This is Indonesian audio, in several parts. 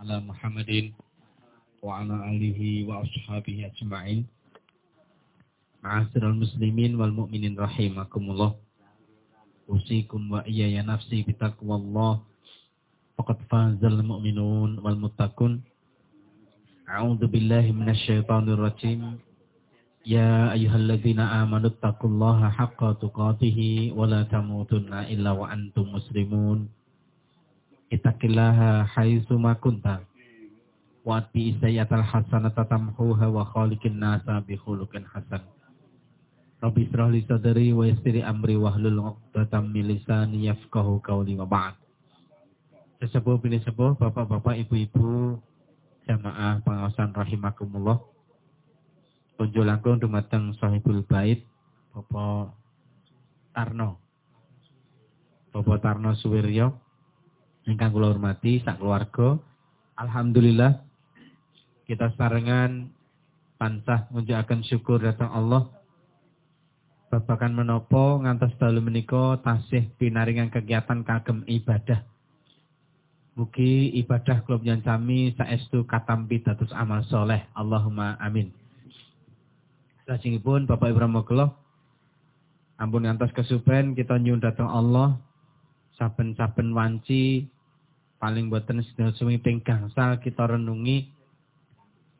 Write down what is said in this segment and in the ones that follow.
على محمد وعلى آله وأصحابه أجمعين معاشر المسلمين والمؤمنين رحمكم الله أوصيكم وإياي نفسي بتقوى الله فقد فاز المؤمنون والمتقون أعوذ بالله من الشيطان الرجيم يا أيها الذين آمنوا اتقوا الله حق تقاته ولا تموتن إلا وأنتم مسلمون kita kila haayu. Wa atbi isayatal hasanata tamhuha wa khalikin nasa bi khulukin hasan. Rabbi israh li sadri wa yassir amri wa hlul uqtatam lisani yafkahu kawli wa ba'd. Sesepuh bini sepuh, bapak-bapak, ibu-ibu, jamaah pengawasan rahimakumullah. Kunjul langkung dumateng sahibul bait Bapak Tarno. Bapak Tarno Suwiryo ingkang kula hormati sak keluarga. Alhamdulillah kita sarengan tansah ngucapkan syukur datang Allah babakan menopo ngantos dalu menika tasih pinaringan kegiatan kagem ibadah. Mugi ibadah kula sami saestu katampi dados amal soleh. Allahumma amin. Lajengipun Bapak Ibrahim Mogolo ampun ngantos kesupen kita nyuwun dhateng Allah saben-saben wanci paling boten sedaya sumi ping gangsal kita renungi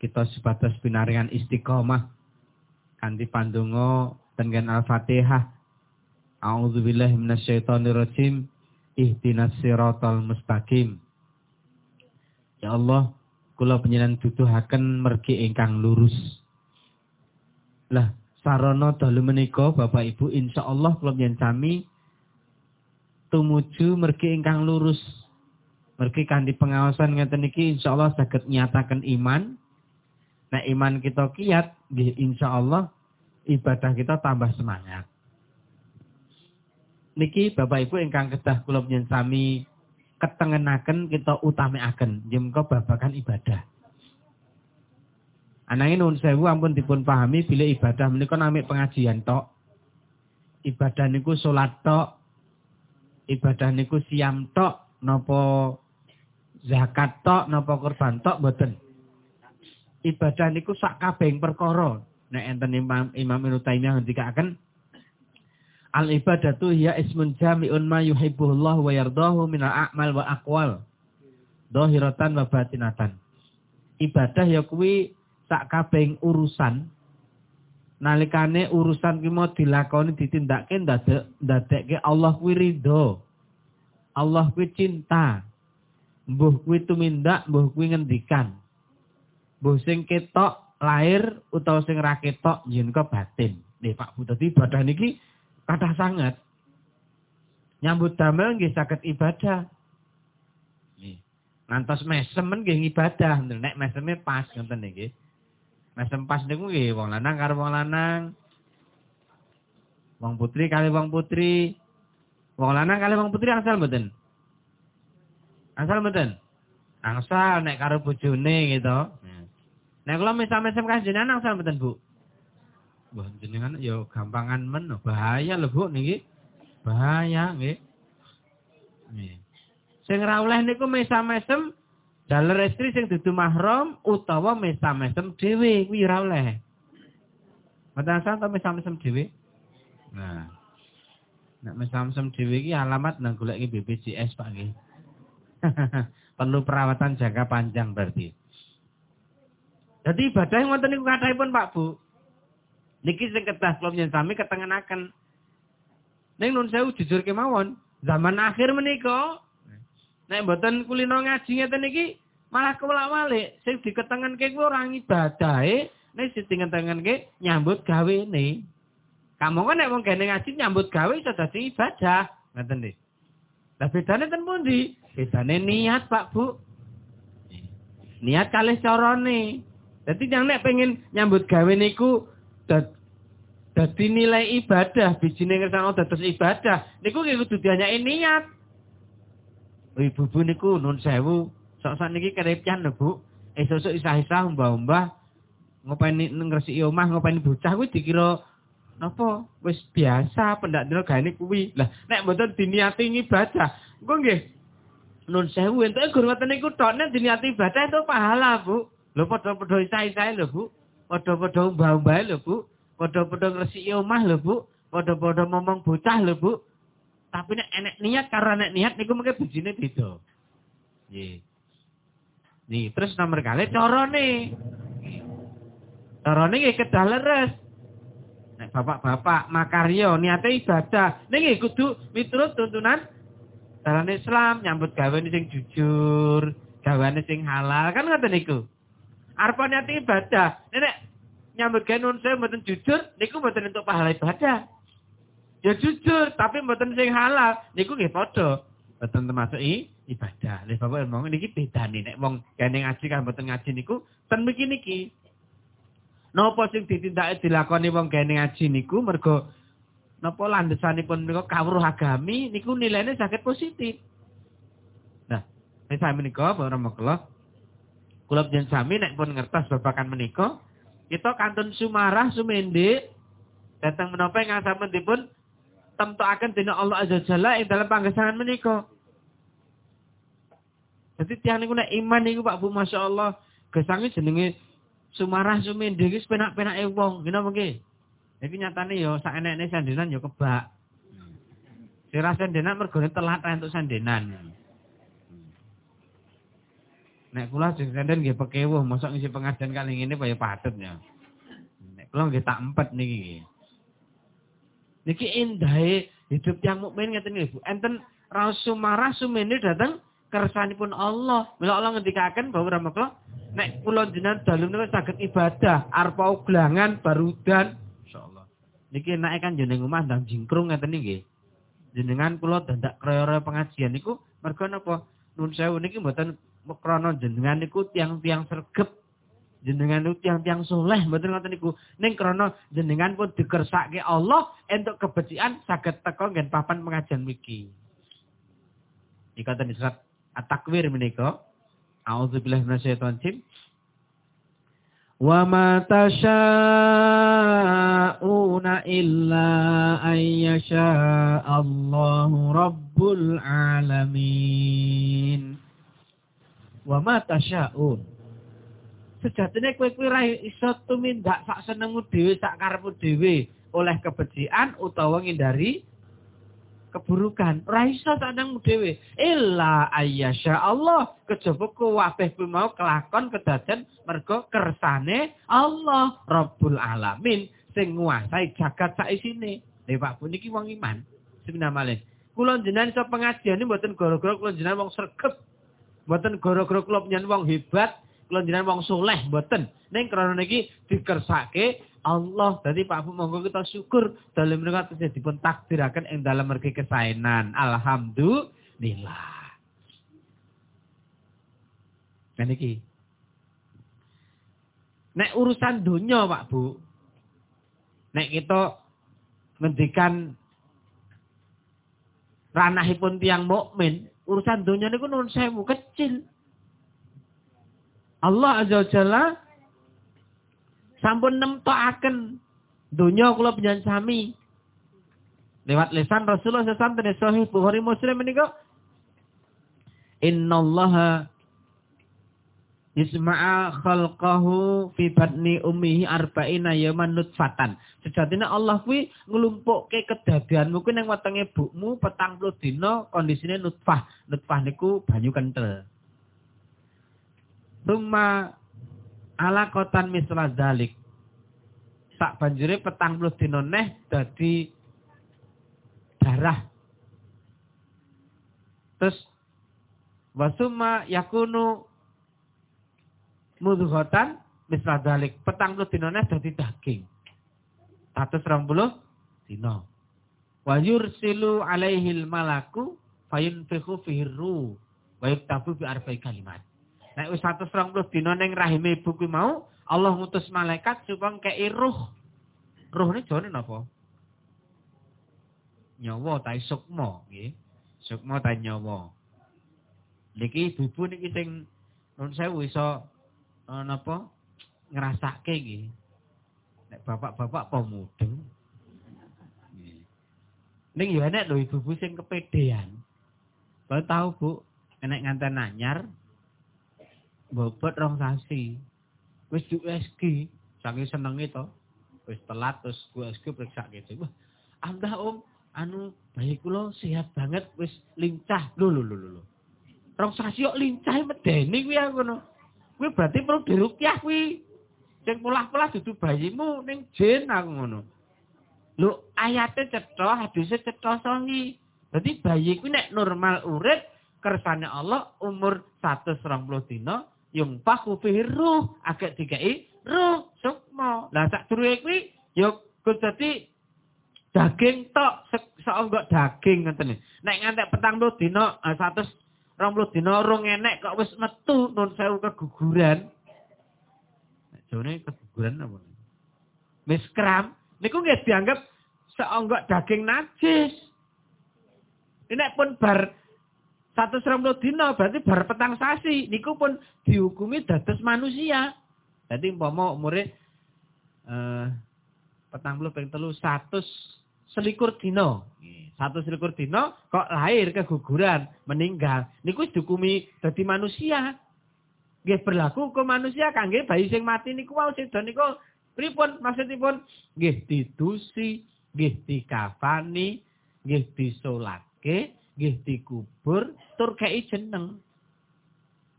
kita sebatas pinaringan istiqomah kanthi pandonga dengan Al-Fatihah. A'udzubillahi minasyaitonirrajim. Ihdinas siratal mustaqim. Ya Allah, kula panjenengan duduhaken mergi ingkang lurus. Lah, sarana dalu menika Bapak Ibu insyaallah kula panjenengan sami tumuju mergi ingkang lurus. Mergi kanthi pengawasan ngeten iki insyaallah saged nyataken iman. Nah iman kita kiat nggih insyaallah ibadah kita tambah semangat. Niki Bapak Ibu ingkang kedah kula sami ketengenaken kita utamaken jemka babakan ibadah. Anangin nuwun sewu ampun dipun pahami bila ibadah menika namik pengajian tok. Ibadah niku salat tok. Ibadah niku siam tok napa zakat tok napa kurban tok mboten. Ibadah niku sak kabeh perkara Nek enten Imam Imam Ibnu Taimiyah ngendikaken Al ibadatu hiya ismun jami'un ma yuhibbuhullah wa yardahu min al-a'mal wa aqwal. Dhahiratan wa batinatan. Ibadah ya kuwi sak kabeh urusan nalikane urusan ki mau dilakoni ditindakake ndadek ndadekke Allah kuwi ridho. Allah kuwi cinta. Mbuh kuwi tumindak, mbuh kuwi ngendikan. Mbuh sing ketok lahir utawa sing ra ketok yen batin. Nih Pak Bu dadi ibadah niki kathah sangat. Nyambut damel nggih saged ibadah. Nih. Ngantos mesem nggih ibadah. Nek meseme pas ngoten niki. Mesem pas niku nggih wong lanang karo wong lanang. Wong putri kali wong putri. Wong lanang kali wong putri asal mboten? Asal mboten? Angsal nek karo bojone gitu. Nah kalau misalnya mesem jenengan asal mboten Bu? Wah jenengan ya gampangan men bahaya lho Bu niki. Bahaya nggih. Nggih. Sing ra oleh niku mesam-mesem daler istri sing dudu mahram utawa mesam-mesem dhewe kuwi ra oleh. Mboten asal ta mesam-mesem dhewe? Nah. Nek mesam-mesem dhewe iki alamat nang golek BPJS Pak nggih. Perlu perawatan jangka panjang berarti. Jadi ibadah yang wonten niku kathahipun Pak Bu. Niki sing kedah kula sami ketengenaken. Ning nun sewu jujur kemawon, zaman akhir menika nek mboten kulino ngaji ngeten iki malah kewalak-walik sing diketengenke kuwi ora ibadahe nek ditingen-tengenke nyambut gawene. Kamu kan nek wong kene ngaji nyambut gawe iso dadi ibadah, ngoten nggih. Lah bedane ten pundi? Bedane niat Pak Bu. Niat kalih carane. Jadi yang nek pengen nyambut gawe niku dadi nilai ibadah, bijine ngersano dados ibadah. Niku kudu dianyake niat. Ibu-ibu niku nun sewu, sok niki kerepian lho, Bu. Esuk-esuk isah-isah mbah-mbah ngopeni ngresiki omah, ngopeni bocah kuwi dikira napa? Wis biasa pendak dina gawe kuwi. Lah nek mboten diniati ibadah, engko nggih nun sewu entuk gur ngoten niku tok nek diniati ibadah itu pahala, Bu. Lho padha-padha isae-isae lho, Bu. Padha-padha mbah-mbah lho, Bu. Padha-padha ngresiki omah lho, Bu. Padha-padha ngomong bocah lho, Bu. Tapi nek enek niat karena nek niat niku mengke bujine beda. Nggih. Nih, terus nomor kali carane. Carane nggih kedah leres. Bapak-bapak makaryo niate ibadah, ning kudu miturut tuntunan Dalam Islam nyambut gawe sing jujur, gawane sing halal kan ngoten niku. Arep niate ibadah. Nek nyambut gawe nun saya mboten jujur, niku mboten untuk pahala ibadah. Ya jujur, tapi mboten sing halal, niku nggih padha. Mboten termasuk ibadah. Lha Bapak ngomong niki bedane nek wong kene ngaji kan mboten ngaji niku ten mriki niki. Napa sing ditindakake dilakoni wong kene ngaji niku mergo napa landesanipun menika kawruh agami niku nilainya sakit positif. Nah, saya menika para makhluk kula jen sami nek pun ngertos babakan menika kita kantun sumarah sumende datang menapa ngasamen dipun temtokaken dening Allah Azza Jalla ing dalam panggesangan menika. Jadi tiang niku nek iman niku Pak Bu Masya Allah gesange jenenge sumarah sumende iki penak-penake wong. Napa nggih? Iki nyatane ya sak enekne sandenan ya kebak. Sira sandenan mergone telat entuk sandenan. Nek kula sing sanden nggih pekewuh, mosok ngisi pengajian kali ngene kaya patut ya. Nek kula nggih tak empet niki. Niki indahe hidup yang mukmin ngeten nggih Bu. Enten rasul marah sumene dateng kersanipun Allah. Mila Allah ngendikaken bahwa ramakla nek kula jenengan dalu niku saged ibadah, arpa uglangan, barudan, Niki enake kan jeneng omah ndang jingkrung ngeten nggih. Jenengan kula dadak kraya pengajian niku mergo napa? Nun sewu niki mboten krana jenengan niku tiang-tiang sregep. Jenengan niku tiang-tiang soleh mboten ngoten niku. Ning krana jenengan pun dikersake Allah entuk kebecikan saged teko ngen papan pengajian miki. Dikatakan surat At-Takwir menika. A'udzubillahi minasyaitonir. Wa ma tasha'una illa an Allahu rabbul alamin. Wa ma tasha'un. Sejatine kowe kuwi ra iso tumindak sak senengmu dhewe sak karepmu dhewe oleh kebejian utawa ngindari keburukan. Ora iso sadang dhewe. Illa ayyasha Allah. Kejaba kuwi mau kelakon kedaden mergo kersane Allah Rabbul Alamin sing nguasai jagat sak isine. Lha Pak Bu niki wong iman. Sebenarnya Kula jenengan pengajian mboten gara-gara kula jenengan wong sregep. Mboten gara-gara kula wong hebat, jenengan wong soleh mboten. Ning krana niki dikersake Allah. Jadi Pak Bu monggo kita syukur dalam mereka terjadi dipun takdiraken ing dalam mergi kesaenan. Alhamdulillah. Nah niki. Nek urusan dunia Pak Bu. Nek kita ngendikan ranahipun tiang mukmin, urusan dunia niku nun sewu kecil. Allah Azza wa Jalla sampun nemtokaken donya kula panjenengan sami. Lewat lisan Rasulullah SAW dan sahih Bukhari Muslim menika Innallaha Isma'a khalqahu fi batni ummihi arba'ina yaman nutfatan. Sejatinya Allah kuwi nglumpukke kedadianmu kuwi ning wetenge bukmu 40 dina kondisine nutfah. Nutfah niku banyu kental. Summa ala kotan misla dalik. Tak banjure petang puluh dino neh dadi darah. Terus wasuma yakunu mudhotan misla dalik. Petang puluh dino neh dadi daging. Tatus rong puluh dino. Wa yursilu alaihil malaku fayunfihu fihi ruh wa yuktabu bi arba'i kalimat. Nek wis 120 dina ning rahime ibu kuwi mau, Allah ngutus malaikat supaya kei ruh. Ruh ini jane napa? Nyawa ta sukma nggih. Sukma ta nyawa. Niki ibu niki sing nun sewu iso uh, napa ngrasake nggih. Nek bapak-bapak apa mudeng. Ning ya enek lho ibu-ibu sing kepedean. Kalau tahu Bu, Enek nganten anyar bobot rong sasi. Wis di USG, saking senenge to. Wis telat terus USG periksa gitu. Wah, amdah Om, anu bayi kula sehat banget wis lincah. Lho lho lho lho. Rong sasi kok lincah medeni kuwi aku ngono. Kuwi berarti perlu dirukyah kuwi. Sing polah-polah dudu bayimu ning jin aku ngono. Lho ayate cetha, hadise cetha songi. Dadi bayi kuwi nek normal urip kersane Allah umur 120 dina yung paku ruh agak dikai ruh sukma. Lah sak durunge kuwi ya dadi daging tok seonggok daging ngoten. Nek ngantek petang puluh dina 120 eh, dina rong enek kok wis metu nun sewu keguguran. Jane keguguran apa? Wis kram niku nggih dianggap seonggok daging najis. Ini pun bar satu serambut dino berarti bar petang sasi. Niku pun dihukumi dados manusia. Jadi umpama umure eh petang puluh ping telu satu selikur dino. Satu selikur dino kok lahir keguguran, meninggal. Niku dihukumi dadi manusia. Nggih berlaku ke manusia kangge bayi sing mati niku wau sedo niku pripun maksudipun nggih didusi, nggih dikafani, nggih disolake, nggih dikubur tur kei jeneng.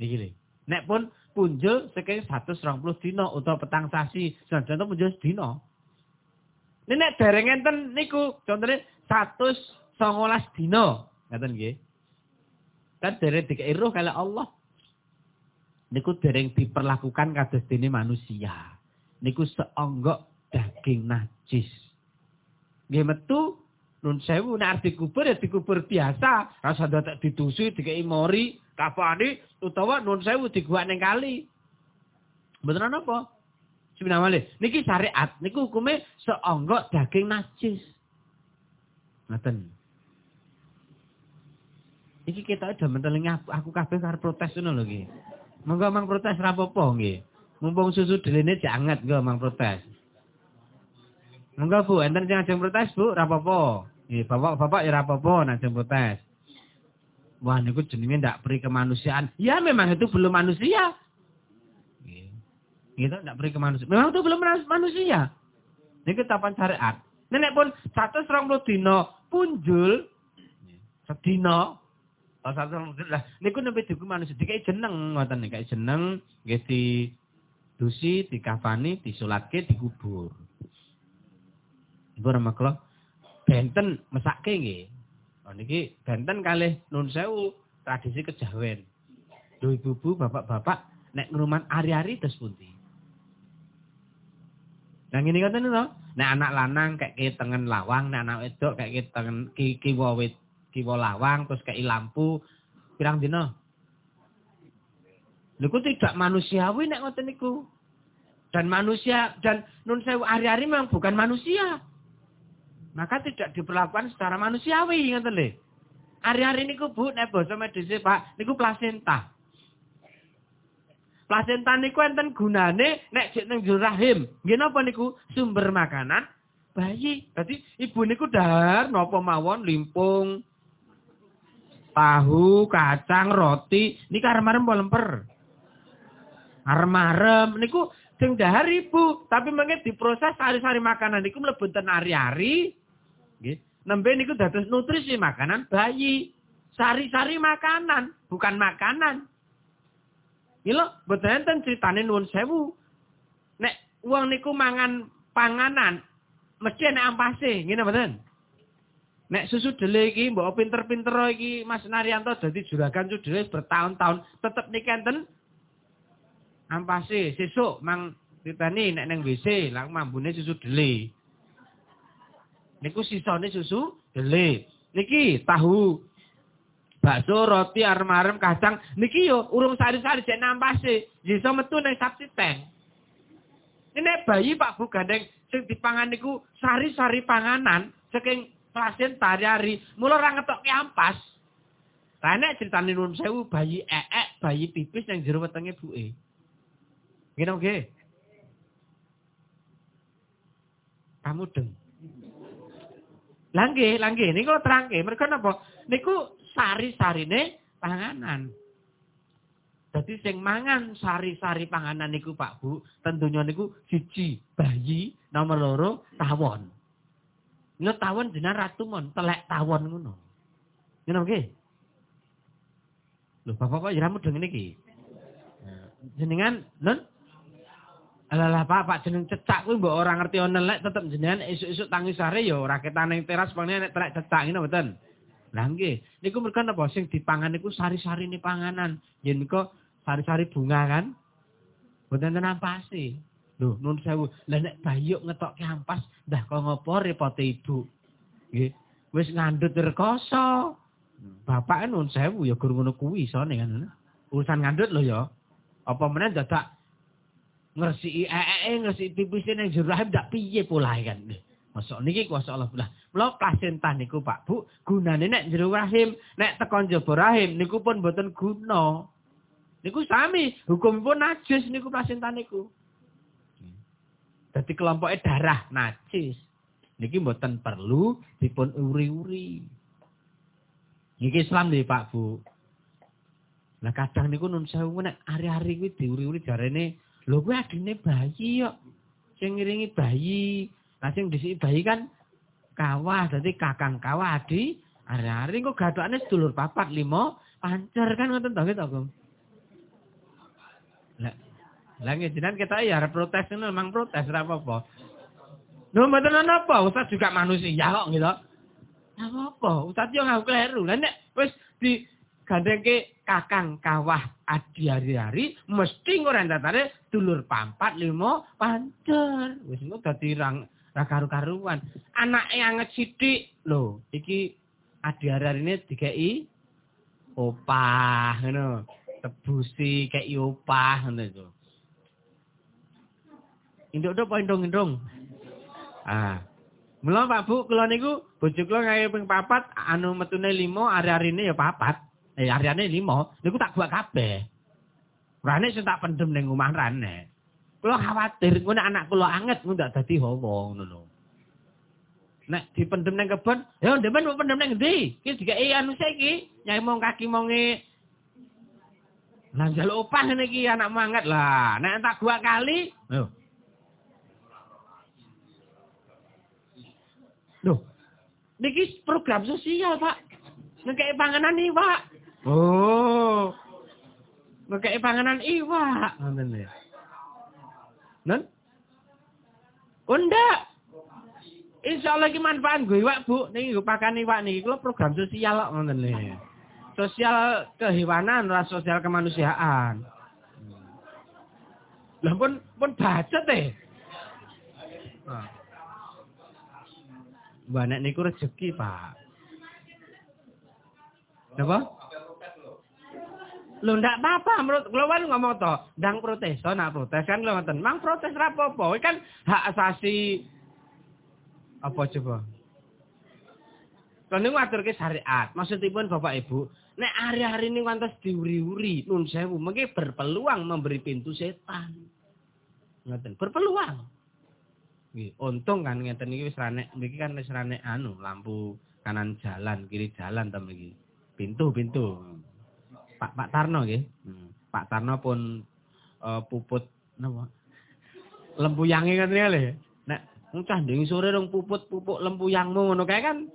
Niki lho. Nek pun punjul saking 120 dina utawa petang sasi, senajan punjul dina. Nek dereng enten niku contone 119 dina, ngaten nggih. Kan dereng dikei roh kala Allah. Niku dereng diperlakukan kados dene manusia. Niku seonggok daging najis. Nggih metu Nun sewu nek dikubur ya dikubur biasa, rasa dadak ditusi dikei mori, kafani utawa nun sewu diguak ning kali. Mboten napa? Sebenarnya. Niki syariat, niku hukume seonggok daging najis. Ngoten. Iki kita udah mentelingi aku, aku kabeh karo protes ngono lho iki. Monggo mang protes ra apa-apa nggih. Mumpung susu delene janget nggo mang protes. Monggo Bu, enten sing ajeng protes Bu, ra apa-apa. Nggih, bapak-bapak ya apa-apa najeng protes. Wah, niku jenenge ndak peri kemanusiaan. Ya memang itu belum manusia. Gitu ndak peri kemanusiaan. Memang itu belum manusia. Niku tapan syariat. Nenek pun 120 dina punjul sedina Oh, satu lah. Niku nembe diku manusia dikai jeneng ngoten niku jeneng nggih dusi, dikafani, disolatke, dikubur. Ibu ramaklah benten mesake nggih. Oh niki benten kalih nun sewu tradisi kejawen. Lho ibu-ibu, bapak-bapak nek ngruman ari-ari terus pundi? Nah ngene ngoten to. Nek anak lanang kayak tengen lawang, nek anak wedok kayak tengen kiwa wit kiwa lawang terus kayak lampu pirang dina? Niku tidak manusiawi nek ngoten niku. Dan manusia dan nun sewu ari-ari memang bukan manusia. Maka tidak diperlakukan secara manusiawi ngoten lho. Hari-hari niku Bu nek basa medis Pak, niku plasenta. Plasenta niku enten gunane nek jek ning rahim. Nggih napa niku? Sumber makanan bayi. Dadi ibu niku dahar napa mawon limpung tahu, kacang, roti, niki arem-arem lemper? Arem-arem niku sing dahar ibu, tapi mengke diproses sari-sari makanan niku mlebu ten ari-ari Nggih. Nembe niku dados nutrisi makanan bayi. Sari-sari makanan, bukan makanan. Milo mboten enten critane nuwun sewu. Nek wong niku mangan panganan mesti nek ampase, ngene mboten? Nek susu dele iki mbok pinter-pinter iki Mas Naryanto dadi juragan sudah bertahun-tahun tetep niki enten ampase. Sesuk mang ditani nek neng WC lah mambune susu dele. Niku sisane susu dele. Niki tahu bakso, roti, arem-arem, kacang. Niki yo urung sari-sari jek nampase. Iso metu ning sapsi teng. Ini bayi Pak Bu gandeng sing dipangan niku sari-sari panganan saking pasien tari-ari. Mula ora ngetokke ampas. Lah nek critane nuwun sewu bayi eek, bayi pipis yang jero wetenge buke. Ngene nggih. Kamu deng. Langge, langge. Ini kalau terangke, mereka napa? Niku sari-sarine panganan. Jadi sing mangan sari-sari panganan niku Pak Bu, tentunya niku siji bayi, nomor loro tawon. Nek tawon jenengan ratu mon, telek tawon ngono. Ngono nggih. Lho Bapak kok dengan iki? Jenengan nun Alah Pak, Pak jeneng cecak kuwi mbok ora ngerti ono lek tetep jenengan esuk-esuk tangi sare ya ora ketan ning teras pengene nek telek cecak ngene mboten. Lah nggih, niku mergo napa sing dipangan niku sari-sari ni panganan. Yen niku sari-sari bunga kan. Mboten tenan pasti. Lho, nun sewu. Lah nek bayuk ngetokke ampas, dah kok ngopo repote ibu. Nggih. Wis ngandut rekoso. Bapak nun sewu ya gur ngono kuwi isone kan. Urusan ngandut lho ya. Apa meneh dadak ngresiki ee ngresiki pipise ning jero rahim dak piye polahe kan. Masuk niki kuasa Allah lah. Mula plasenta niku Pak Bu, gunane nek jero rahim, nek jaba rahim niku pun mboten guna. Niku sami, hukum pun najis niku plasenta niku. Dadi kelompoknya darah najis. Niki mboten perlu dipun uri-uri. Niki Islam nih Pak Bu. Nah kadang niku nun sewu nek hari-hari kuwi diuri-uri jarene Lho kuwi adine bayi kok. Sing ngiringi bayi. Lah sing disiki bayi kan kawah, dadi kakang kawah adi. Hari-hari kok gathokane sedulur papat lima pancer kan ngoten to gitu, Gong. Lah lah kita ya protes itu memang protes ora apa-apa. Lho mboten apa, Ustaz juga manusia kok gitu. Apa-apa, Ustaz yo ngaku kleru. Lah nek wis di gandengke kakang kawah adi hari-hari mesti ngorentatane dulur pampat limo pancer. Wis engko dadi rang ra karu-karuan. Anake anget sithik lho, iki adi hari-harine dikeki opah ngono. Tebusi kei opah ngono iku. Induk-induk apa indung-indung? Ah. Mula Pak Bu, kula niku bojo kula ngae ping papat, anu metune limo, hari-harine ya papat. Eh areane limo, niku tak buat kabeh. Rane sing tak pendem ning omah rane. Kula khawatir ngono anak kula anget ngono ndak dadi hawa ngono lho. Nek dipendem ning kebon, ya ndemen mau pendem ning ndi? Iki dikeki anu iki, nyai mong kaki monge Lah njaluk opah ngene anak manget lah. Nek tak dua kali, lho. Loh, niki program sosial, Pak. Ngekek panganan nih, Pak. Oh. Ngekei panganan iwak. Ngoten ya. Nun? Unda. Insya Allah iki manfaat gue iwak, Bu. Niki gue pakan iwak niki kalau program sosial kok ngoten ya. Sosial kehewanan, ora sosial kemanusiaan. Lah pun pun bacot deh. Nah. Mbak niku rezeki, Pak. Apa? Lho ndak apa-apa menurut kula kan ngomong to, ndang protes to nak protes kan lho ngoten. Mang protes ra apa-apa, kan hak asasi apa coba? Niku ngaturke syariat. Maksudipun Bapak Ibu, nek hari-hari ini pantas diuri-uri, nun sewu, mengki berpeluang memberi pintu setan. Ngoten, berpeluang. Nggih, untung kan ngeten iki wis rane, niki kan wis rane anu lampu kanan jalan, kiri jalan ta mriki. Pintu-pintu. Pak Pak Tarno nggih. Hmm. Pak Tarno pun uh, puput napa? Lempuyange kan le. Nek cah nding sore rong puput-pupuk lempuyangmu ngono kae kan.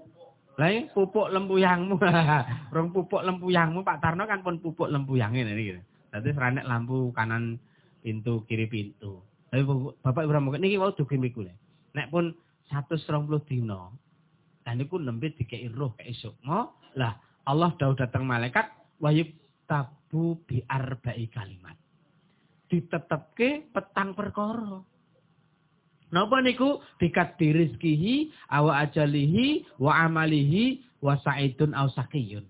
Lah pupuk lempuyangmu. rong pupuk lempuyangmu Pak Tarno kan pun pupuk lempuyange niki. Dadi seranek lampu kanan pintu kiri pintu. Tapi Bapak Ibrahim niki wau dugi miku le. Nek pun 120 dina. Lah niku nembe dikeki roh esuk. Lah Allah dawuh datang malaikat wahyu tabu bi arba'i kalimat. Ditetepke petang perkara. Napa niku dikaddi rizkihi awa ajalihi wa amalihi wa sa'idun aw sakiyun.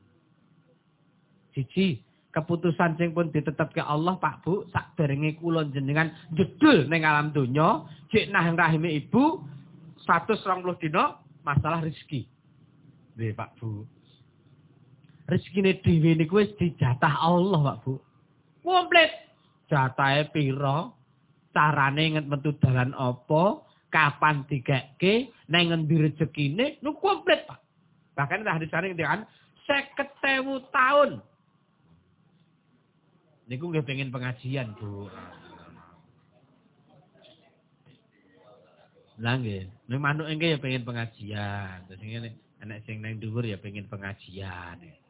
Siji, keputusan sing pun ditetepke Allah Pak Bu sak derenge kula jenengan jedul ning alam donya, cek nah rahime ibu 120 dina masalah rezeki. Nggih Pak Bu rezekine dhewe niku wis dijatah Allah, Pak Bu. Komplit. Jatahe pira? Carane nget metu dalan apa? Kapan digekke? Nang ngendi rezekine? Nu komplit, Pak. Bahkan hadis sare ngendikan 50.000 tahun Niku nggih pengen pengajian, Bu. Lah nggih, nek manuk engke ya pengen pengajian. Terus ngene, anak sing nang dhuwur ya pengen pengajian. Nggih.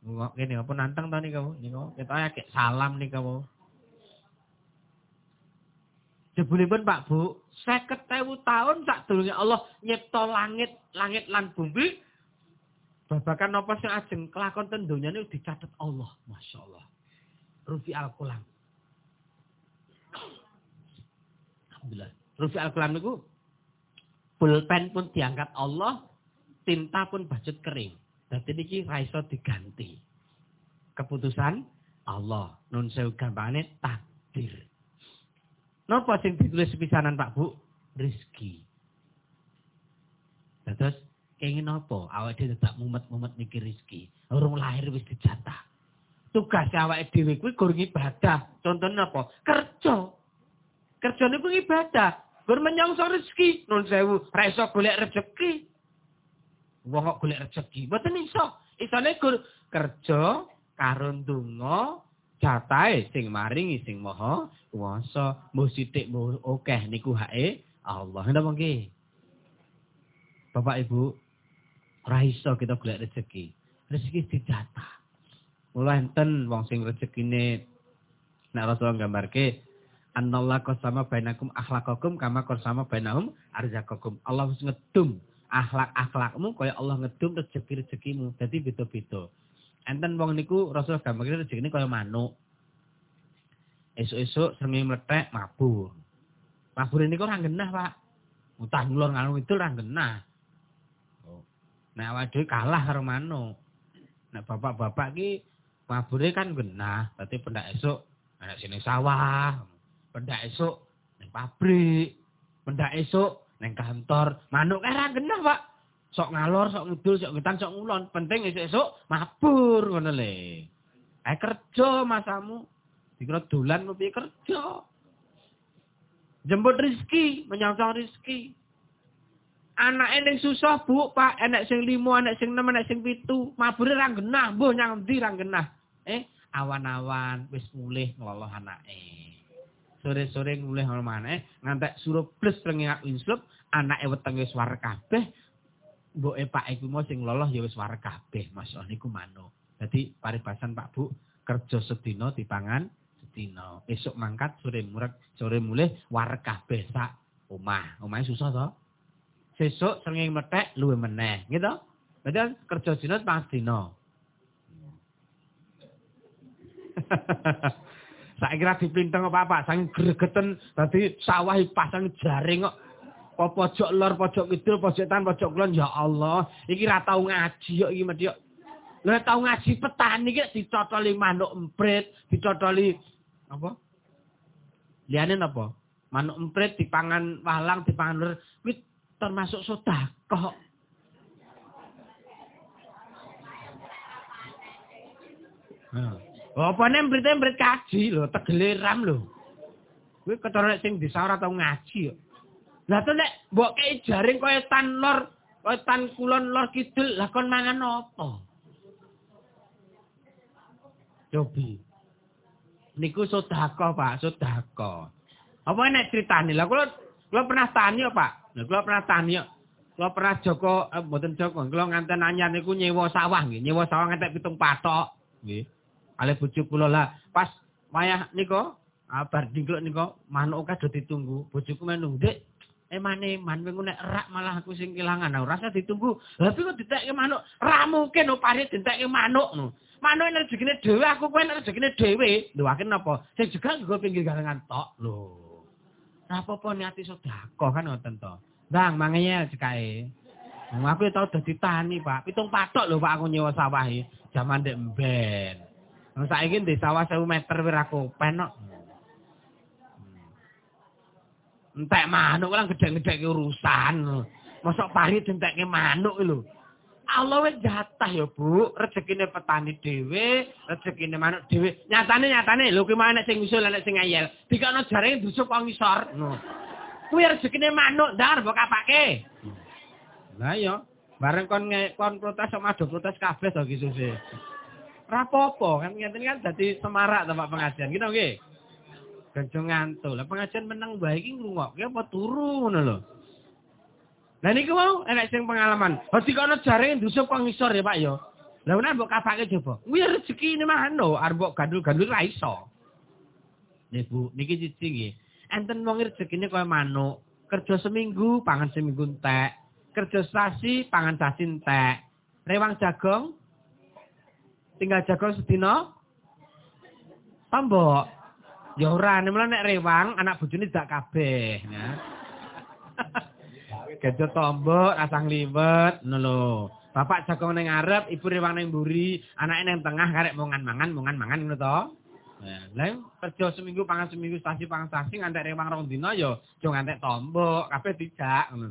Ngok kene apa nantang nih kamu? Niku kita kayak salam nih kamu. Jebulipun Pak Bu, seket ewu tahun sak dulunge Allah nyipta langit, langit lan bumi. Babakan apa sing ajeng kelakon ten donyane dicatet Allah, Masya Allah. Rufi Al-Qulam. Alhamdulillah. Rufi Al-Qulam itu pulpen pun diangkat Allah, tinta pun bajut kering. Dadi niki raiso diganti. Keputusan Allah. Nun sewu gampangane takdir. Napa sing ditulis pisanan Pak Bu? Rizki. Terus kenging apa? Awak dhewe tak mumet-mumet mikir rizki. Urung lahir wis dijatah. Tugas awake dhewe kuwi gur ibadah. Contohnya apa? Kerja. Kerja niku ibadah. Gur menyongso rezeki. Nun sewu, ra iso rezeki. Wong kok golek rezeki, mboten iso. Isane gur kerja karo ndonga jatahe sing maringi sing maha kuwasa. Mbuh sithik mbuh akeh niku hake Allah. Napa nggih? Bapak Ibu ora iso kita golek rezeki rezeki dijatah Mula enten wong sing rezekine nek Rasulullah gambarke annallahu qasama bainakum akhlaqakum kama qasama bainahum arzaqakum. Allah wis ngedum akhlak-akhlakmu kaya Allah ngedum rezeki-rezekimu dadi beda-beda enten wong niku Rasul gambarke rezekine kaya manuk. Esuk-esuk srengenge mlethek mabur. Mabur niku ora genah, Pak. Utah ngulur ngalung itu ora genah. Nek awake dhewe kalah karo manuk. Nek bapak-bapak ki mabure kan genah, berarti pendak esuk ana sini sawah. Pendak esuk pabrik. Pendak esuk ning kantor. Manuk ora genah, Pak. sok ngalor, sok ngidul, sok ngetan, sok ngulon. Penting esuk-esuk mabur ngono le. Eh kerja masamu. Dikira dolan ngopi kerja. Jemput rezeki, menyangsang rezeki. Anak enek susah, Bu, Pak. Enek sing limo, enek sing enam, enek sing pitu. Mabure ra genah, mbuh nyang ra genah. Eh, awan-awan wis mulih ngeloloh anake. Sore-sore mulih ngono maneh, ngantek suruh plus pengingak winslup, anake wetenge wis war kabeh, mboke Pak iku mau sing loloh ya wis wareg kabeh Mas niku manuk. Dadi paribasan Pak Bu kerja sedina dipangan sedina. Esuk mangkat sore murek sore mulih wareg kabeh sak omah. Omahe susah to? Sesuk srengenge metek luwe meneh, gitu. Berarti kerja dina pangan dina. Saiki kira dipinteng apa-apa, saking gregeten dadi sawah pasang jaring kok pojok lor, pojok kidul, pojok tan, pojok kulon ya Allah. Iki ra tau ngaji yo iki medhi. Lah tau ngaji petani iki dicotoli manuk emprit, dicotoli apa? Liane napa? Manuk emprit dipangan walang, dipangan lur, kuwi termasuk sedekah. Nah. Apa nek emprit-emprit kaji lho, tegele ram lho. Kuwi ketara sing desa ora tau ngaji yo. Lah to nek mbok kei jaring kaya tan lor, kaya tan kulon lor kidul, lah kon mangan apa? Cobi. Niku sedekah, Pak, sedekah. Apa nek critane? Lah kula kula pernah tani, Pak. Lah kula pernah tani. Kula pernah Joko, eh, mboten Joko, kula nganten anyar niku nyewa sawah nggih, nyewa sawah ngantek pitung patok nggih. Ale bojo kula lah. Pas wayah niku, abar dingkluk niku manuk kadhe ditunggu. Bojoku menung, "Dik, eman-eman wingi nek rak malah aku sing kelangan ora rasa ditunggu. Lha kok ditekke manuk? Ra mungkin no parit ditekke manuk no manuk rezekine dhewe aku nek rezekine dhewe. Lho akhir napa sing juga nggo pinggir galengan tok lho. Apa-apa niati sedekah kan ngoten to? Bang mangenya cekae aku tau dadi tani, Pak. Pitung patok lho Pak aku nyewa sawah iki. Jaman ndek mben. Saiki ndek sawah 1000 meter wis ra kopen kok. entek manuk lah gede-gede urusan. Mosok pari entekke manuk lho. Allah wis jatah ya, Bu. Rezekine petani dhewe, rezekine manuk dhewe. Nyatane nyatane lho kuwi nek sing usul nek sing ngayel. Dikono jarene busuk wong ngisor. Kuwi rezekine manuk ndar mbok kapake. Lah iya, bareng kon kon protes sama ado protes kabeh to ki suse. Rapopo kan ngeten kan dadi semarak tempat pengajian gitu nggih. Gajo ngantuk. Lah pengajian menang bae iki ngrungokke apa turu ngono lho. Lah niku mau enek sing pengalaman. Hadi kono jare ndusuk kok ngisor ya Pak ya. Lah menawa mbok kapake coba. Kuwi rezeki ini mah anu, arep gandul-gandul ra iso. Nih Bu, niki cici nggih. Enten wong rezekine kaya manuk. Kerja seminggu, pangan seminggu entek. Kerja sasi, pangan sasi entek. Rewang jagong, tinggal jago sedina. Tambok. Ya ora nek rewang anak bojone dak kabeh ya. Tombok, asang liwet, ngono Bapak jago ning ngarep, ibu rewang ning mburi, anake ning tengah karek mongan mangan, mongan mangan ngono to. Lah kerja seminggu pangan seminggu stasi pangan stasi ngantek rewang rong dina ya aja ngantek tombok, kabeh tidak ngono.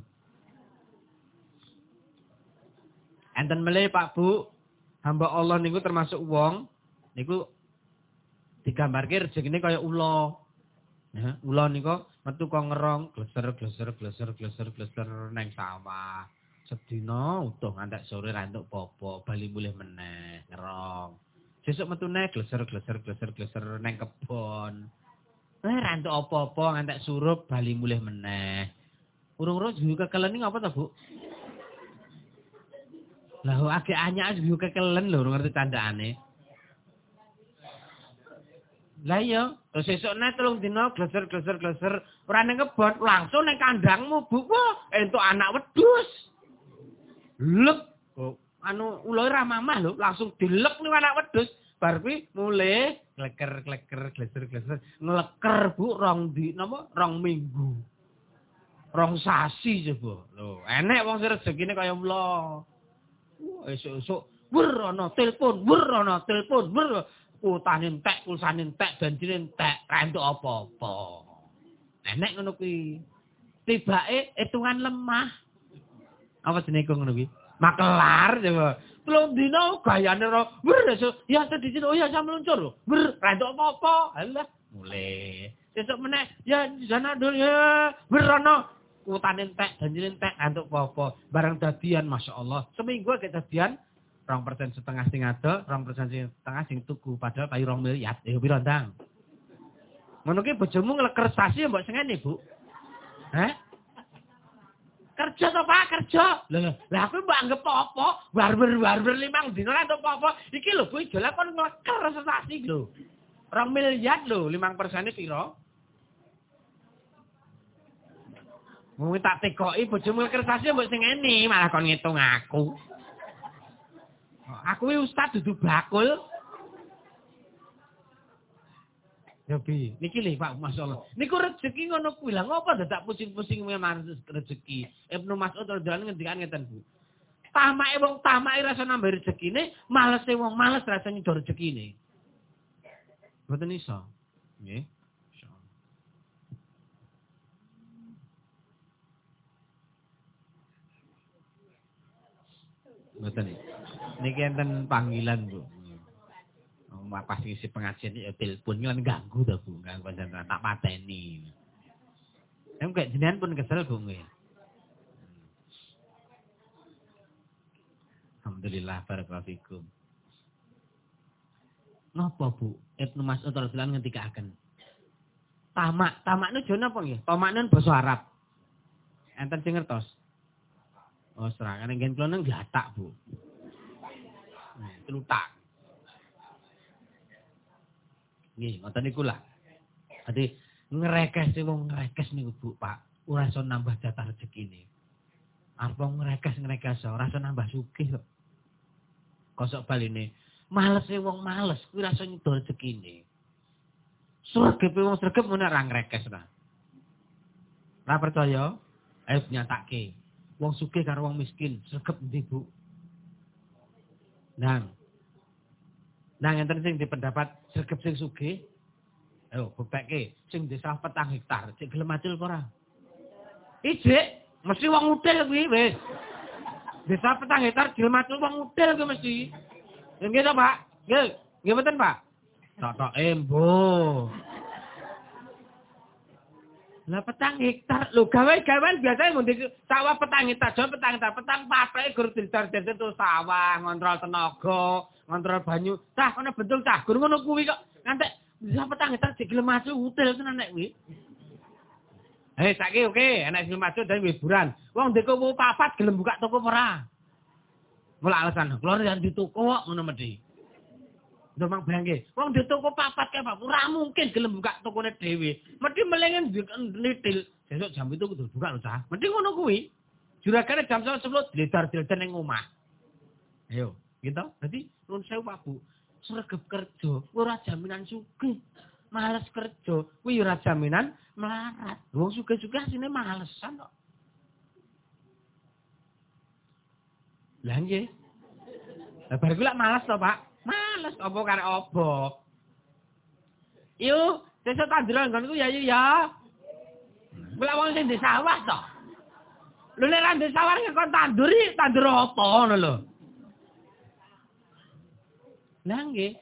Enten melih Pak Bu, hamba Allah niku termasuk wong niku digambarke rezekine kaya ula. Ya, ula niku metu kok ngerong gleser gleser gleser gleser gleser neng sawah. Sedina utuh ngantek sore ra entuk popo, bali mulih meneh ngerong. Sesuk metu neh gleser gleser gleser gleser neng kebon. Eh ra entuk apa-apa ngantek surup bali mulih meneh. Urung-urung juga kekelen apa ta, Bu? Lah agak anyak yo kekelen lho ngerti candhaane. Lah iya, terus sesuk nek telung dina gleser-gleser-gleser ora ning kebon, langsung ning kandangmu, Bu. Entuk anak wedhus. Lek kok anu ulo ora mamah lho, langsung dilek ning anak wedhus. Bar kuwi mulai kleker-kleker gleser-gleser ngleker Bu rong di napa rong minggu. Rong sasi coba. Lho, enek wong sing rezekine kaya mulo. Esuk-esuk wer ana telepon, wer ana telepon, wer utane entek, pulsane entek, banjir entek, ra entuk apa-apa. Enek ngono kuwi. Tibake hitungan lemah. Apa jenenge ngono kuwi? Makelar coba. Telung dina gayane ro, wer esuk ya sedikit oh ya jam meluncur. Wer entuk apa-apa. Alah, mulai. Sesuk meneh ya sana dulu ya. Wer utane entek, janji entek, antuk apa Barang dadian Masya Allah. Seminggu agak dadian, rong persen setengah sing ada, rong persen setengah sing tuku. Padahal payu rong miliar. Eh, piro ndang? Ngono bojomu ngleker stasi mbok sing ngene, Bu. Hah? Kerja to, Pak, kerja. Lah, aku mbok anggap apa? Barber-barber limang dino lah apa-apa. Iki lho, Bu, jalan kon ngleker stasi lho. Rong miliar lho, limang persennya piro? Mau tak tekoki bojomu kertasnya mbok sing ngene malah kon ngitung aku. Aku iki ustaz dudu bakul. Ya bi, niki lho Pak masyaallah. Niku rezeki ngono kuwi lah ngopo dadak pusing-pusing memang rezeki. Ibnu Mas'ud radhiyallahu ngendikan ngeten Bu. Tamake wong tamake rasa nambah rezekine, malese wong males rasa nyedor rezekine. Mboten iso. Nggih. Mboten. Niki enten panggilan, Bu. Wah, pas ngisi pengajian ya telepon kan ganggu ta, Bu. Ganggu panjenengan tak pateni. Em kayak jenengan pun kesel, Bu nggih. Alhamdulillah barakallahu fikum. Napa, Bu? Ibnu Mas'ud radhiyallahu ngendikaken. Tamak, tamak niku jono apa nggih? Tamak niku basa Arab. Enten sing ngertos? Oh, serangan yang kula nang gatak, Bu. Nah, telutak. Nggih, ngoten niku lah. Dadi ngrekes wong ngrekes niku, Bu, Pak. Ora nambah jatah rezekine. Apa ngrekes ngrekes ora iso nambah sugih kok. Kosok baline. Males wong males kuwi ora iso nyedol rezekine. Sregep wong sregep mun ora ngrekes ora. Ora percaya? Ayo nyatake. Wong sugih karo wong miskin, sregep ndi, Bu? Nang. Nang enten sing dipendapat sregep sing sugih. Ayo bepekke sing desa petang hektar, cek gelem acil apa ora? Ijik, mesti wong udel kuwi wis. Desa petang hektar gelem acil wong udel kuwi mesti. Nggih to, Pak? Nggih, nggih mboten, Pak? Tok-tok embo. Lah petang hektar. Lho gawe-gawean biasanya mung sawah petang hektar, jauh petang hektar, petang patake gur didar-didar tuh sawah, ngontrol tenaga, ngontrol banyu. Tah ana bentul tah, gur ngono kuwi kok. Ngantek bisa petang hektar digelem masuk hotel tenan nek kuwi. Hei, saiki oke, enak sing masuk dari hiburan. Wong ndek kowo papat gelem buka toko ora. Mula alasan, keluar yang di toko kok ngono medhi. Domang bangke. Wong di toko papat kae Pak, ora mungkin gelem buka tokone dhewe. Mesti melengen nitil. Sesuk jam itu kudu buka lho, Cah. Mesti ngono kuwi. Juragane jam 10 dledar-dledar ning omah. Ayo, gitu. Dadi nuwun sewu Pak Bu. Sregep kerja, ora jaminan sugih. Males kerja, kuwi ora jaminan melarat. Wong sugih-sugih asine malesan kok. Lah nggih. Lah bar males to, Pak. Males apa karek apa? Yuk, sesuk tanduran nggonku ya yuk ya. Kula wong sing di sawah to. Lho nek ra di sawah kon tanduri, tandur apa ngono lho. Lah nggih.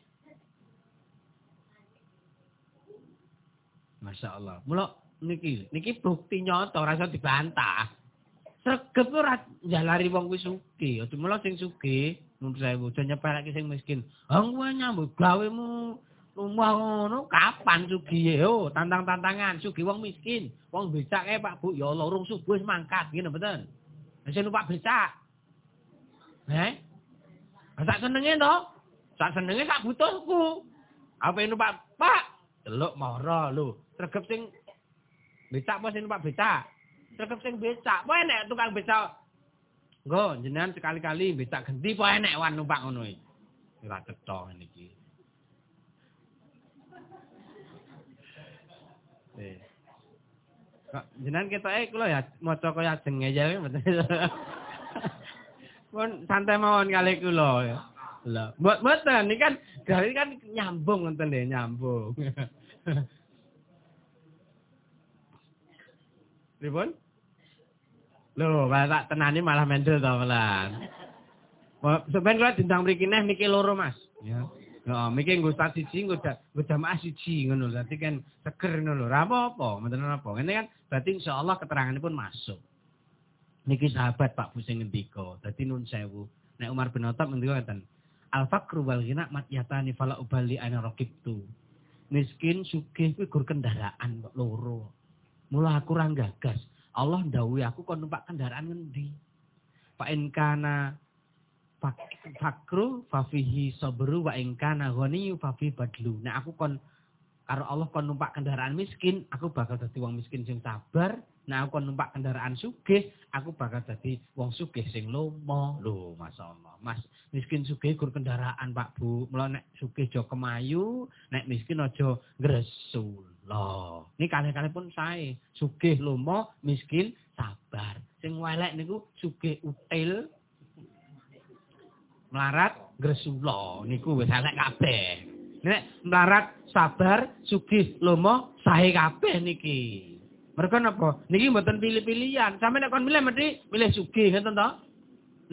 Masya Allah. Mula niki, niki bukti nyata rasa dibantah. Sregep ora njalari wong kuwi sugih. Aja mula sing sugih Nuwun sewu, aja nyepelake sing miskin. Ah kowe nyambut gawemu lumah ngono kapan sugihe yo tantang-tantangan sugih wong miskin. Wong becak kae Pak Bu ya lorong subuh wis mangkat ngene mboten. Wis numpak becak. Eh? Sak senenge to? Sak senenge sak butuhku. Apa numpak Pak? Delok mara lho. Sregep sing becak apa sing numpak becak? Sregep sing becak. Apa enek tukang becak Engko jenengan sekali-kali becak genti po enek wan numpak ngono iki. Ora cetha niki. Eh. Jenengan ketoke kula ya maca kaya ajeng ya mboten. Pun santai mawon kali kula ya. Mbot mboten iki kan gawe kan nyambung ngoten lho, nyambung. Pripun? Lho, tak tenani malah mendel to pelan. Sampeyan kula dindang mriki neh niki loro, Mas. Ya. Heeh, miki nggo stad siji, nggo jamaah siji ngono. Dadi kan seger ngono lho. Ora apa-apa, mboten apa. Ngene kan berarti insyaallah keteranganipun masuk. Niki sahabat Pak Pusing ngendika. Dadi nun sewu. Nek Umar bin Khattab ngendika ngeten. Al faqru wal ghina matyatani fala ubali ana raqibtu. Miskin sugih kuwi gur kendaraan kok loro. Mula aku ra gagas. Allah ndawuhi aku kon numpak kendaraan ngendi? Fa in kana fakru fafihi sabru wa in kana ghani fafi badlu. Nah aku kon karo Allah kon numpak kendaraan miskin, aku bakal dadi wong miskin sing sabar. Nah aku kon numpak kendaraan sugih, aku bakal dadi wong sugih sing lomo. Lho, masyaallah. Mas, miskin sugih gur kendaraan Pak Bu. Mula nek sugih aja kemayu, nek miskin aja ngresul. Loh, ini kali-kali pun saya. Sugih lomo, miskin, sabar. Sing welek niku sugih util, melarat, gresulo. Niku wis elek kabeh. Nek melarat, sabar, sugih lomo, sahe kabeh niki. Mereka napa? Niki mboten pilih-pilihan. Sampe nek kon milih mesti milih sugih ngoten to?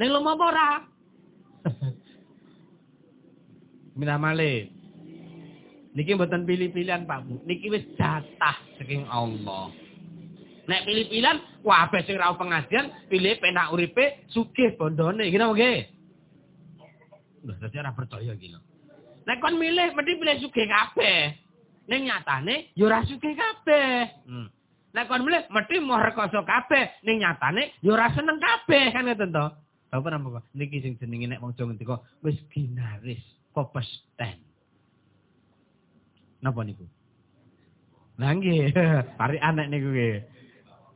Ning lomo apa ora? Minah malih. Niki mboten pilih-pilihan Pak Bu. Niki wis jatah saking Allah. Nek pilih-pilihan, kabeh sing ra pengajian, pilih penak uripe sugih bondone. Gini nggih? Lho, dadi ora percaya iki lho. Nek kon milih mesti pilih sugih kabeh. Ning nyatane ya ora sugih kabeh. Hmm. Nek kon milih mesti mau rekoso kabeh, ning nyatane ya ora seneng kabeh kan ngoten to. Bapak napa niki sing jenenge nek wong Jawa ngendika wis ginaris kopesten. Napa niku? Lah nggih, tarik anak niku.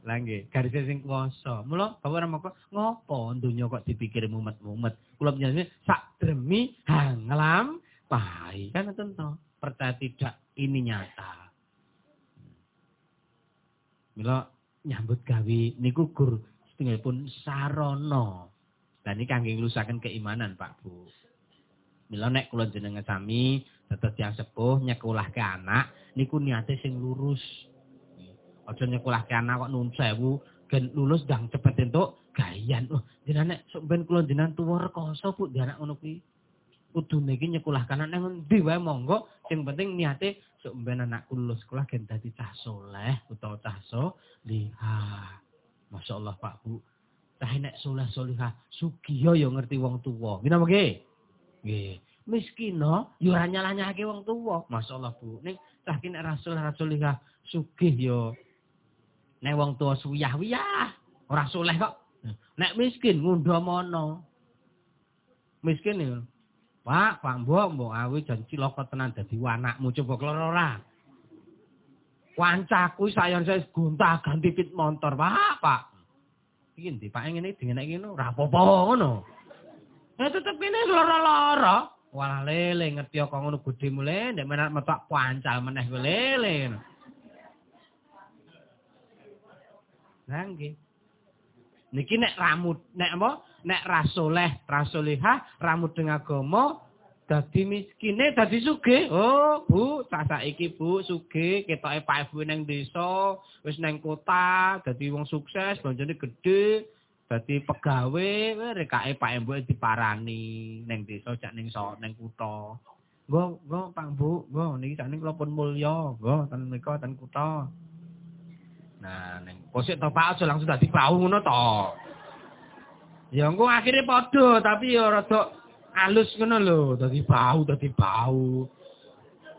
Lah nggih, garis sing kuwasa. Mula bapak nama kok ngopo donya kok dipikir mumet-mumet. Kula nyanyi sak dremi hanglam pai. Kan tentu percaya tidak ini nyata. Mula nyambut gawe niku gur pun sarana. Lah niki kangge nglusaken keimanan Pak Bu. Mila nek kula jenengan sami Dados yang sepuh nyekolahke anak niku niate sing lurus. Aja nyekolahke anak kok nun sewu gen lulus ndang cepet entuk gayan. Oh, jenengan sok ben kula jenengan tuwa rekoso Bu di anak ngono kuwi. kudune iki nyekolahkan anak nang endi wae monggo sing penting niate sok ben anakku lulus sekolah gen dadi cah soleh utawa cah solihah Masya Allah Pak Bu cah nek soleh solihah sugiyo yo ngerti wong tuwa ngene nggih nggih miskino yo ora nyalah-nyalahke wong tuwa. Masya Allah Bu. Ning cah ki nek rasul rasulihah sugih yo nek wong tuwa suyah-wiyah ora soleh kok. Nek miskin ngundha mono. Miskin ya. Pak, Pak Mbok, Mbok awi jan cilaka tenan dadi anakmu coba keloro ora. Kancaku sayon saya gonta ganti pit motor, Pak, Pak. Iki Pak? Ngene dingene ngene ora apa-apa ngono. Ya tetep kene lara-lara. Walah lele ngerti kok ngono gedhe mule nek menak metok pancal meneh lele. Lah nggih. Niki nek ramut nek apa? Nek rasoleh, rasolihah, ramut dengan agama dadi miskine dadi sugih. Oh, Bu, sak iki Bu sugih, ketoke Pak Ibu ning desa, wis ning kota, dadi wong sukses, bonjone gedhe, dadi pegawe, rekake Pak Ibu diparani ning desa jak ning so ning kutha. Nggo, nggo Pak Bu, nggo niki sakniki kula pun mulya, nggo ten mriko ten kutha. Nah, ning posik to Pak aja langsung dadi bau ngono to. Ya engko akhire padha tapi ya rada alus ngono lho, dadi bau, dadi bau.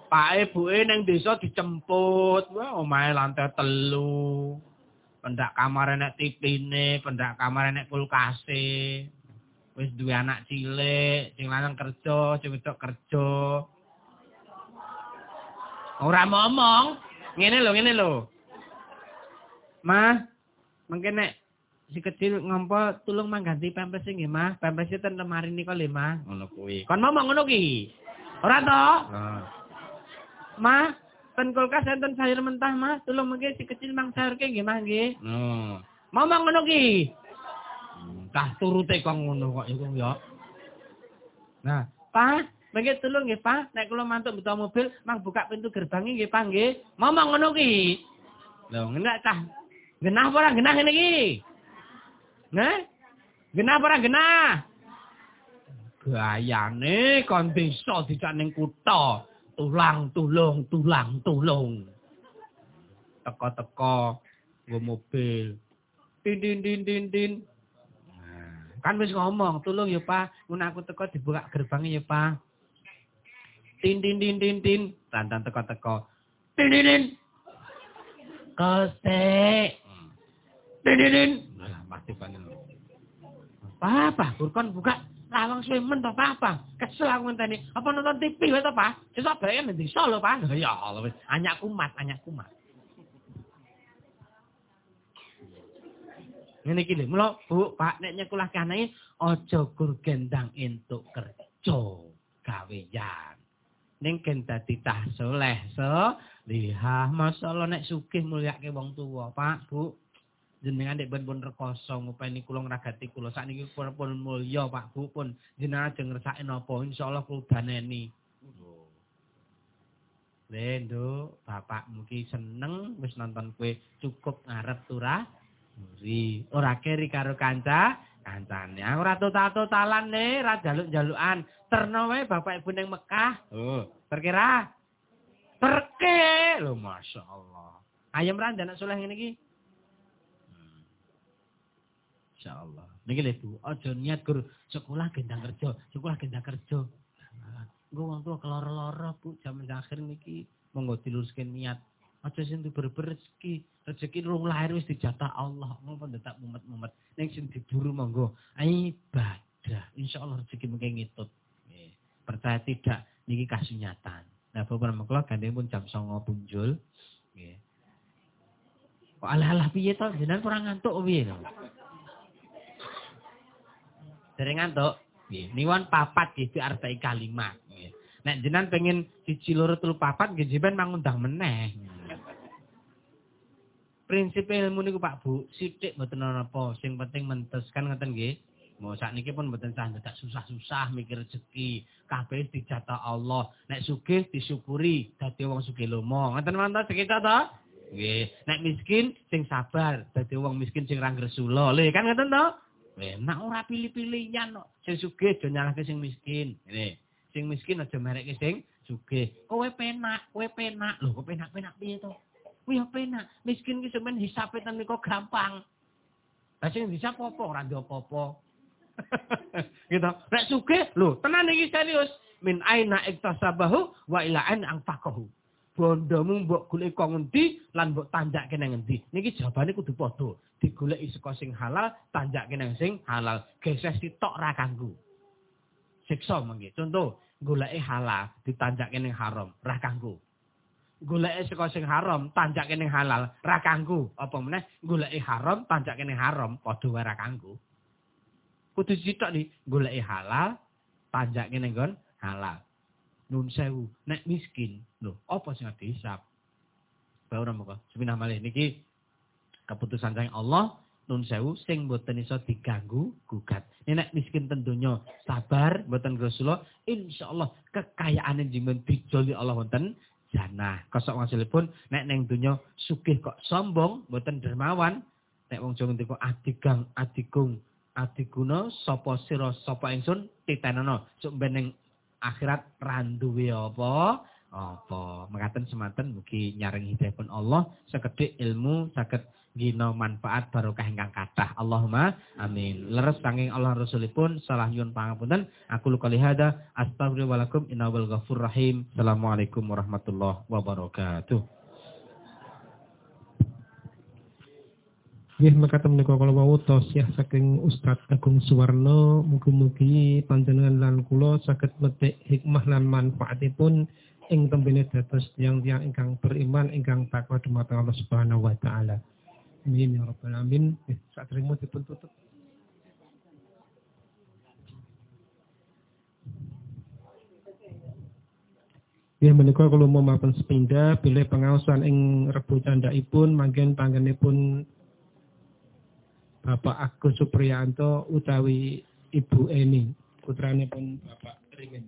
Pak ibuke ning desa dicemput, wah omahe lantai telu. Pendak kamar nek tipine, pendak kamar nek kulkase. Wis duwe anak cilik, sing lanang kerja, sing wedok kerja. Ora ngomong. Ngene lho, ngene lho. Mah, mungkin nek si kecil ngompo tulung mangganti pampers nggih Mah. Pampers ten lemari niku lho Mah. Ngono kuwi. Kon ngomong ngono ki. Ora to? Heeh. Mah, ten kulkas enten sayur mentah Mah. Tulung mengke si kecil mang sayur ke nggih Mah nggih. Heeh. Ngomong ngono ki. Tah turute kok ngono kok iku ya. Nah, Pak, mengke tulung nggih Pak, nek kula mantuk beto mobil, mang buka pintu gerbangnya nggih Pak nggih. Ngomong ngono ki. Lho, ngenak cah Genah apa ora genah ngene iki? Nah? Genah apa ora genah? Gayane kon desa dicak ning kutha. Tulang tulung, tulang tulung. Teko-teko nggo mobil. Din din din din din. Kan wis ngomong, tulung ya Pak, mun aku teko dibuka gerbangnya ya Pak. Tin tin tin tin tin, tantan teko-teko. Tin tin tin. Kosek. Dinin. Nah, mati panen. Apa, Burkon buka lawang suwe men to apa? Kesel aku ngenteni. Apa nonton TV wae to, Pak? Sesuk bae nang desa lho, Pak. Ya Allah wis anyak kumat, anyak kumat. Ngene iki lho, Bu, Pak nek nyekolah kanane aja gur gendang entuk kerja gawean. Ning gen dadi tah soleh, so liha masalah nek sugih mulyake wong tuwa, Pak, Bu. Jenengan dek ben pun rekoso ngupeni kula ngragati kula sakniki pun pun mulya Pak Bu pun jenengan aja ngersake napa insyaallah kula daneni Lendo, bapak mungkin seneng wis nonton kue cukup ngarep turah muri. Ora keri karo kanca, kancane. Ora total-totalan ne, ora jaluk-jalukan. Terno wae bapak ibu ning Mekah. Oh, terkira. Terke, lho masyaallah. Ayam ra anak soleh ngene iki. Insyaallah. Niki lho Bu, aja niat gur sekolah gendang kerja, sekolah gendang kerja. Nggo wong tuwa keloro-loro Bu, jaman akhir niki monggo diluruske niat. Aja sing diber rezeki, rezeki rung lahir wis dijatah Allah. Ngopo tetap mumet-mumet. Ning sing diburu monggo ibadah. Insyaallah rezeki mengke ngitut. Percaya tidak niki kasunyatan. Nah, bapak mengkula gandeng pun jam 09.00 punjul. Alah-alah piye to? Jenengan kurang ngantuk piye to? Dereng ngantuk. Nggih, niwon papat gitu artai kalimat. Nek jenengan pengen siji loro telu papat nggih jenengan mangundang meneh. Prinsip ilmu niku Pak Bu, sithik mboten ana apa, sing penting mentes kan ngoten nggih. Mau saat niki pun mboten sah dadak susah-susah mikir rezeki. Kabeh dijatah Allah. Nek sugih disyukuri dadi wong sugih lomo. Ngoten mantap sekitar to? Nggih. Nek miskin sing sabar dadi wong miskin sing ra gresula. Lho kan ngoten to? Enak ora pilih-pilihan kok. Sing sugih aja nyalahke sing miskin. Ngene. sing miskin aja merek sing sugih. Kowe penak, kowe penak. Lho kok penak-penak piye to? Kuwi ya penak. Miskin ki sampean hisabe ten niku gampang. Lah sing hisap apa ora ndek apa-apa. gitu. Nek sugih, lho tenan iki serius. Min aina iktasabahu wa ila an anfaqahu. Bondomu mbok golek kok ngendi lan mbok tanjakke nang ngendi. Niki jawabane kudu padha. Digoleki saka sing halal, tanjakke nang sing halal. Geses sitok ra kanggo. Siksa mangke. Contoh, goleki halal ditanjakke ning haram, ra kanggo. Goleki saka sing haram, tanjakke ning halal, ra kanggo. Apa meneh goleki haram, tanjakke ning haram, padha wae ra kanggo. Kudu sitok nih, goleki halal, tanjakke ning halal. Nun sewu, nek miskin, lho, apa sing dihisap? Bae ora moko. Sepindah malih niki keputusan sang Allah nun sewu sing mboten iso diganggu gugat. Nek miskin tentunya sabar mboten Rasulullah insyaallah kekayaane jimen dijoli Allah wonten jannah. Kosok ngasilipun nek ning donya sugih kok sombong mboten dermawan nek wong Jawa ngendika adigang adigung adiguna sapa sira sapa ingsun titenana sok ben akhirat randuwe apa? Apa? Mengatakan semanten mugi nyaring hidayahipun Allah sekedhik ilmu saged gina manfaat barokah ingkang kathah. Allahumma amin. Leres sanging Allah Rasulipun salah nyuwun pangapunten. Aku luka lihada. Astagfirullahaladzim innawal ghafur rahim. Assalamualaikum warahmatullahi wabarakatuh Nggih mekaten menika kala wau tausiah saking Ustadz Agung Suwarno mugi-mugi panjenengan lan kula saged metik hikmah lan manfaatipun ing tembene dados tiang-tiang ingkang beriman ingkang takwa dumateng Allah Subhanahu wa taala. Amin ya rabbal alamin. Satrimo dipun tutup. Ya menika kula mau mapan sepindah bilih pengaosan ing rebu candhaipun manggen panggenipun Bapak Agus Supriyanto utawi Ibu Eni, putrane pun Bapak Ringin.